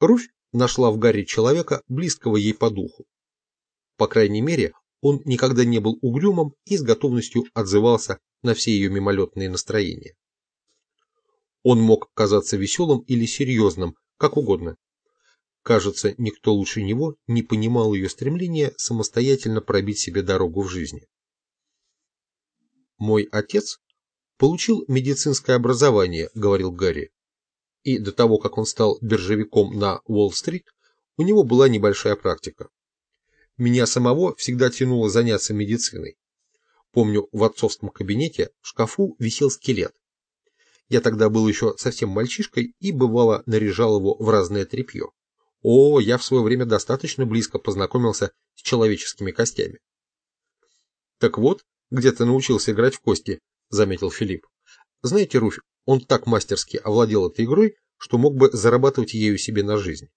Руфь нашла в Гарри человека, близкого ей по духу. По крайней мере, он никогда не был угрюмым и с готовностью отзывался на все ее мимолетные настроения. Он мог казаться веселым или серьезным, как угодно. Кажется, никто лучше него не понимал ее стремления самостоятельно пробить себе дорогу в жизни. «Мой отец получил медицинское образование», — говорил Гарри. И до того, как он стал биржевиком на Уолл-стрит, у него была небольшая практика. Меня самого всегда тянуло заняться медициной. Помню, в отцовском кабинете в шкафу висел скелет. Я тогда был еще совсем мальчишкой и бывало наряжал его в разное тряпье. О, я в свое время достаточно близко познакомился с человеческими костями. Так вот, где ты научился играть в кости, заметил Филипп. Знаете, Руфь, он так мастерски овладел этой игрой, что мог бы зарабатывать ею себе на жизнь.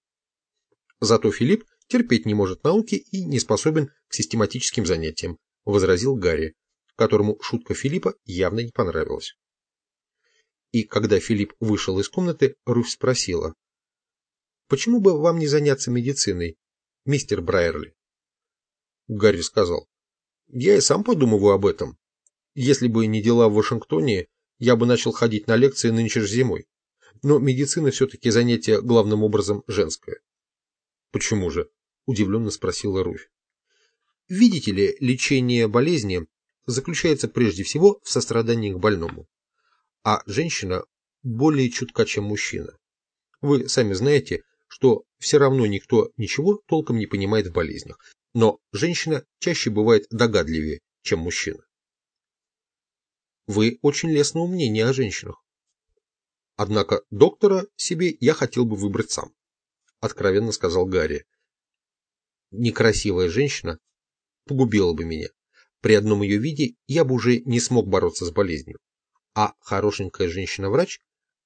Зато Филипп терпеть не может науки и не способен к систематическим занятиям, возразил Гарри, которому шутка Филиппа явно не понравилась. И когда Филипп вышел из комнаты, Руфь спросила. «Почему бы вам не заняться медициной, мистер Брайерли?» Гарри сказал. «Я и сам подумываю об этом. Если бы не дела в Вашингтоне, я бы начал ходить на лекции нынче же зимой. Но медицина все-таки занятие главным образом женское». «Почему же?» – удивленно спросила Руфь. «Видите ли, лечение болезни заключается прежде всего в сострадании к больному а женщина более чутка, чем мужчина. Вы сами знаете, что все равно никто ничего толком не понимает в болезнях, но женщина чаще бывает догадливее, чем мужчина. Вы очень лестного мнения о женщинах. Однако доктора себе я хотел бы выбрать сам, откровенно сказал Гарри. Некрасивая женщина погубила бы меня. При одном ее виде я бы уже не смог бороться с болезнью а хорошенькая женщина-врач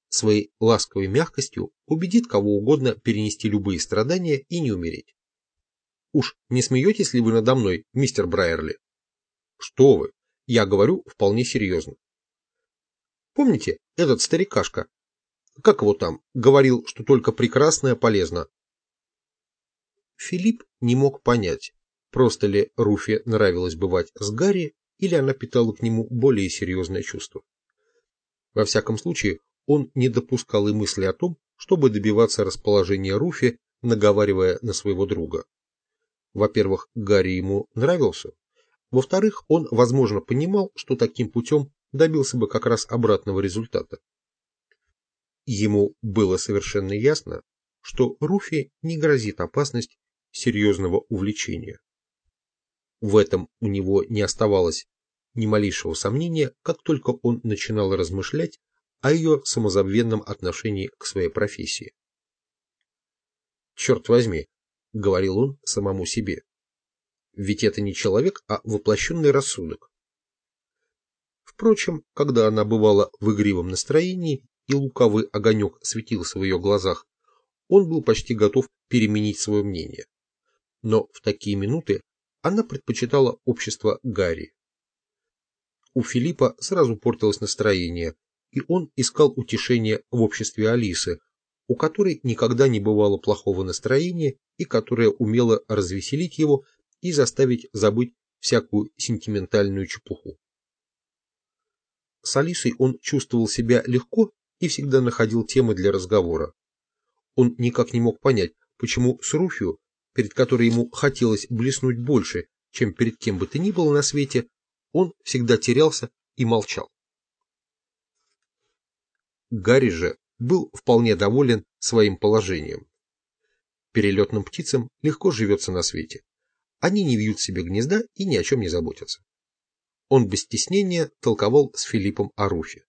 своей ласковой мягкостью убедит кого угодно перенести любые страдания и не умереть. Уж не смеетесь ли вы надо мной, мистер Брайерли? Что вы, я говорю вполне серьезно. Помните, этот старикашка, как его там, говорил, что только прекрасное полезно? Филипп не мог понять, просто ли Руфе нравилось бывать с Гарри, или она питала к нему более серьезное чувство. Во всяком случае, он не допускал и мысли о том, чтобы добиваться расположения Руфи, наговаривая на своего друга. Во-первых, Гарри ему нравился. Во-вторых, он, возможно, понимал, что таким путем добился бы как раз обратного результата. Ему было совершенно ясно, что Руфи не грозит опасность серьезного увлечения. В этом у него не оставалось ни малейшего сомнения, как только он начинал размышлять о ее самозабвенном отношении к своей профессии. «Черт возьми», — говорил он самому себе, — «ведь это не человек, а воплощенный рассудок». Впрочем, когда она бывала в игривом настроении и лукавый огонек светился в ее глазах, он был почти готов переменить свое мнение. Но в такие минуты она предпочитала общество Гарри. У Филиппа сразу портилось настроение, и он искал утешения в обществе Алисы, у которой никогда не бывало плохого настроения и которая умела развеселить его и заставить забыть всякую сентиментальную чепуху. С Алисой он чувствовал себя легко и всегда находил темы для разговора. Он никак не мог понять, почему с Руфью, перед которой ему хотелось блеснуть больше, чем перед кем бы то ни было на свете, он всегда терялся и молчал. Гарри же был вполне доволен своим положением. Перелетным птицам легко живется на свете. Они не вьют себе гнезда и ни о чем не заботятся. Он без стеснения толковал с Филиппом о Руфе.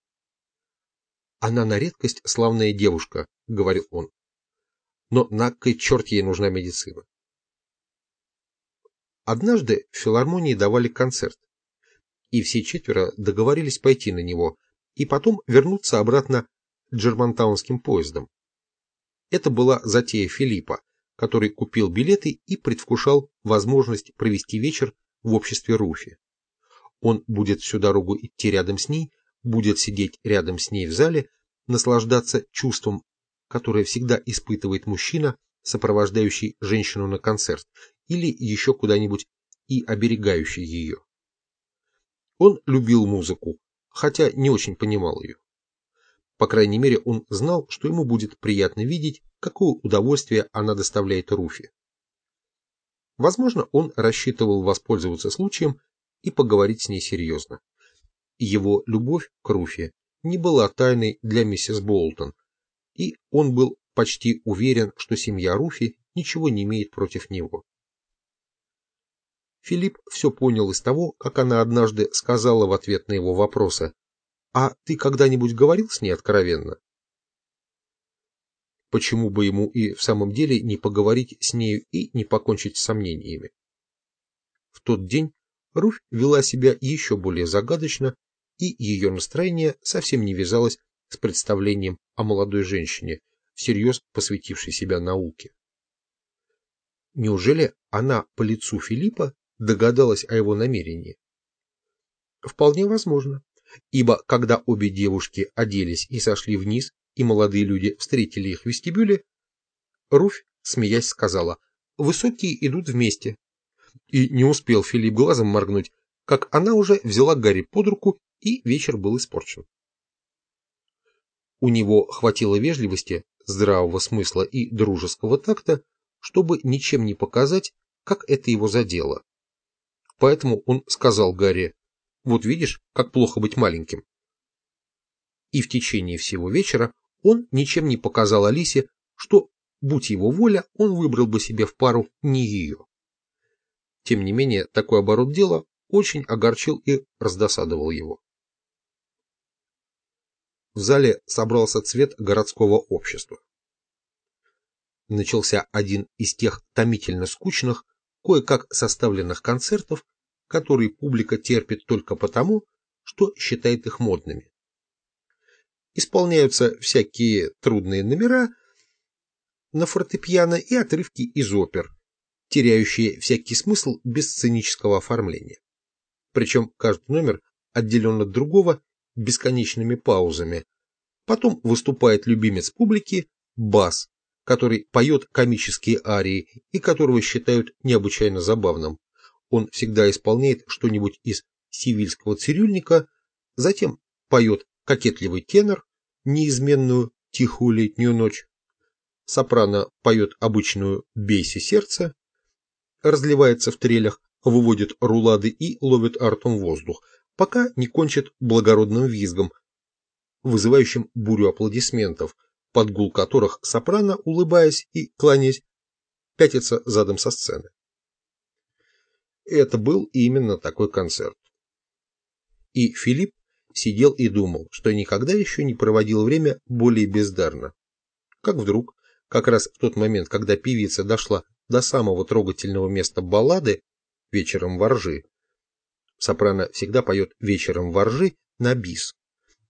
«Она на редкость славная девушка», — говорил он. «Но на кой черт ей нужна медицина?» Однажды в филармонии давали концерт, и все четверо договорились пойти на него и потом вернуться обратно джермантаунским поездом. Это была затея Филиппа, который купил билеты и предвкушал возможность провести вечер в обществе Руфи. Он будет всю дорогу идти рядом с ней, будет сидеть рядом с ней в зале, наслаждаться чувством которое всегда испытывает мужчина, сопровождающий женщину на концерт или еще куда-нибудь и оберегающий ее. Он любил музыку, хотя не очень понимал ее. По крайней мере, он знал, что ему будет приятно видеть, какое удовольствие она доставляет Руфи. Возможно, он рассчитывал воспользоваться случаем и поговорить с ней серьезно. Его любовь к Руфи не была тайной для миссис Болтон, и он был почти уверен, что семья Руфи ничего не имеет против него. Филипп все понял из того, как она однажды сказала в ответ на его вопросы «А ты когда-нибудь говорил с ней откровенно?» Почему бы ему и в самом деле не поговорить с нею и не покончить с сомнениями? В тот день Руфь вела себя еще более загадочно, и ее настроение совсем не вязалось с представлением о молодой женщине, всерьез посвятившей себя науке. Неужели она по лицу Филиппа догадалась о его намерении? Вполне возможно, ибо когда обе девушки оделись и сошли вниз, и молодые люди встретили их в вестибюле, Руфь, смеясь, сказала, «Высокие идут вместе». И не успел Филипп глазом моргнуть, как она уже взяла Гарри под руку, и вечер был испорчен. У него хватило вежливости, здравого смысла и дружеского такта, чтобы ничем не показать, как это его задело. Поэтому он сказал Гарри, «Вот видишь, как плохо быть маленьким». И в течение всего вечера он ничем не показал Алисе, что, будь его воля, он выбрал бы себе в пару не ее. Тем не менее, такой оборот дела очень огорчил и раздосадовал его. В зале собрался цвет городского общества. Начался один из тех томительно скучных, кое-как составленных концертов, которые публика терпит только потому, что считает их модными исполняются всякие трудные номера на фортепиано и отрывки из опер, теряющие всякий смысл без сценического оформления. Причем каждый номер отделен от другого бесконечными паузами. Потом выступает любимец публики бас, который поет комические арии и которого считают необычайно забавным. Он всегда исполняет что-нибудь из сивильского цирюльника, затем поет кокетливый тенор, неизменную тихую летнюю ночь. Сопрано поет обычную «Бейся сердце», разливается в трелях, выводит рулады и ловит артом воздух, пока не кончит благородным визгом, вызывающим бурю аплодисментов, под гул которых сопрано, улыбаясь и кланяясь, пятится задом со сцены. Это был именно такой концерт. И Филипп сидел и думал, что никогда еще не проводил время более бездарно. Как вдруг, как раз в тот момент, когда певица дошла до самого трогательного места баллады «Вечером воржи», сопрано всегда поет «Вечером воржи» на бис.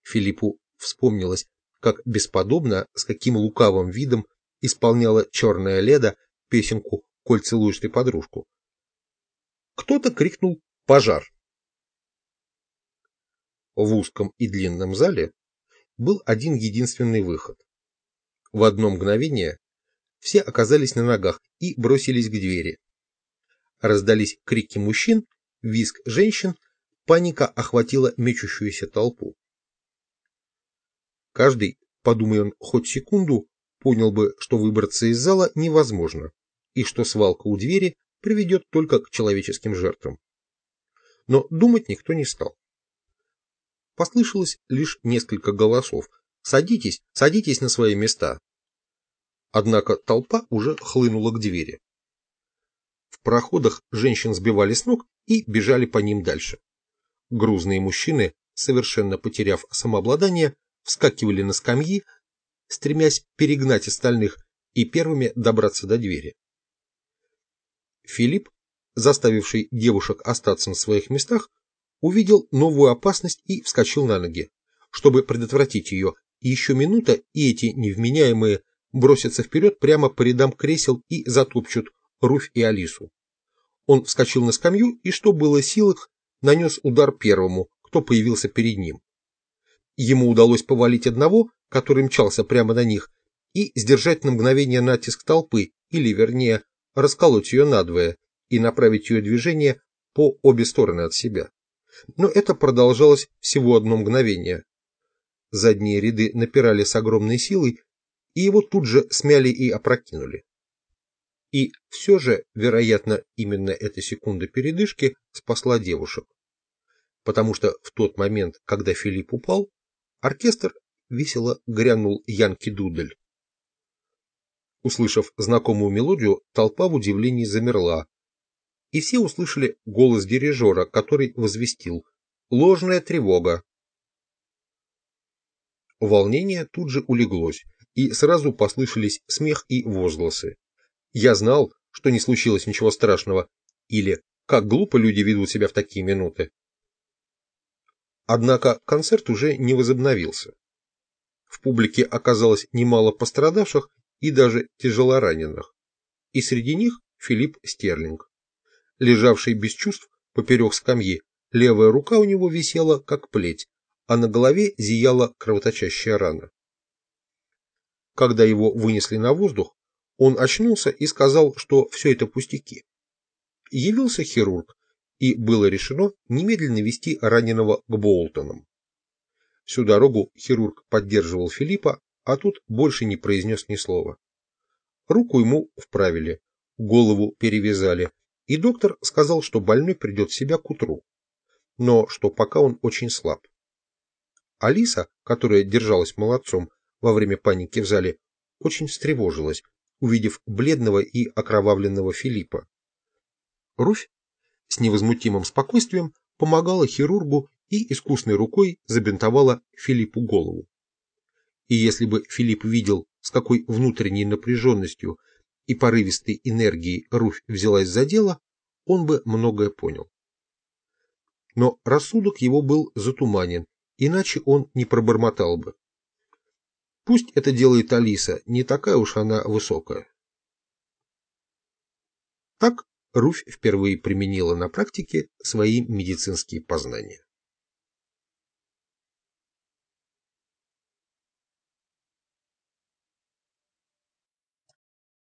Филиппу вспомнилось, как бесподобно, с каким лукавым видом исполняла черная леда песенку «Коль целуешь ты подружку». Кто-то крикнул «Пожар!» В узком и длинном зале был один единственный выход. В одно мгновение все оказались на ногах и бросились к двери. Раздались крики мужчин, визг женщин, паника охватила мечущуюся толпу. Каждый, подумай он хоть секунду, понял бы, что выбраться из зала невозможно, и что свалка у двери приведет только к человеческим жертвам. Но думать никто не стал послышалось лишь несколько голосов. «Садитесь, садитесь на свои места!» Однако толпа уже хлынула к двери. В проходах женщин сбивали с ног и бежали по ним дальше. Грузные мужчины, совершенно потеряв самообладание, вскакивали на скамьи, стремясь перегнать остальных и первыми добраться до двери. Филипп, заставивший девушек остаться на своих местах, увидел новую опасность и вскочил на ноги. Чтобы предотвратить ее, еще минута, и эти невменяемые бросятся вперед прямо по рядам кресел и затопчут Руфь и Алису. Он вскочил на скамью и, что было силах, нанес удар первому, кто появился перед ним. Ему удалось повалить одного, который мчался прямо на них, и сдержать на мгновение натиск толпы, или, вернее, расколоть ее надвое и направить ее движение по обе стороны от себя. Но это продолжалось всего одно мгновение. Задние ряды напирали с огромной силой, и его тут же смяли и опрокинули. И все же, вероятно, именно эта секунда передышки спасла девушек. Потому что в тот момент, когда Филипп упал, оркестр весело грянул Янки Дудель. Услышав знакомую мелодию, толпа в удивлении замерла, и все услышали голос дирижера, который возвестил «Ложная тревога». Волнение тут же улеглось, и сразу послышались смех и возгласы. Я знал, что не случилось ничего страшного, или как глупо люди ведут себя в такие минуты. Однако концерт уже не возобновился. В публике оказалось немало пострадавших и даже тяжелораненых, и среди них Филипп Стерлинг. Лежавший без чувств поперек скамьи, левая рука у него висела, как плеть, а на голове зияла кровоточащая рана. Когда его вынесли на воздух, он очнулся и сказал, что все это пустяки. Явился хирург, и было решено немедленно вести раненого к Болтонам. Всю дорогу хирург поддерживал Филиппа, а тут больше не произнес ни слова. Руку ему вправили, голову перевязали, и доктор сказал, что больной придет в себя к утру, но что пока он очень слаб. Алиса, которая держалась молодцом во время паники в зале, очень встревожилась, увидев бледного и окровавленного Филиппа. Руфь с невозмутимым спокойствием помогала хирургу и искусной рукой забинтовала Филиппу голову. И если бы Филипп видел, с какой внутренней напряженностью и порывистой энергией Руфь взялась за дело, он бы многое понял. Но рассудок его был затуманен, иначе он не пробормотал бы. Пусть это делает Алиса, не такая уж она высокая. Так Руфь впервые применила на практике свои медицинские познания.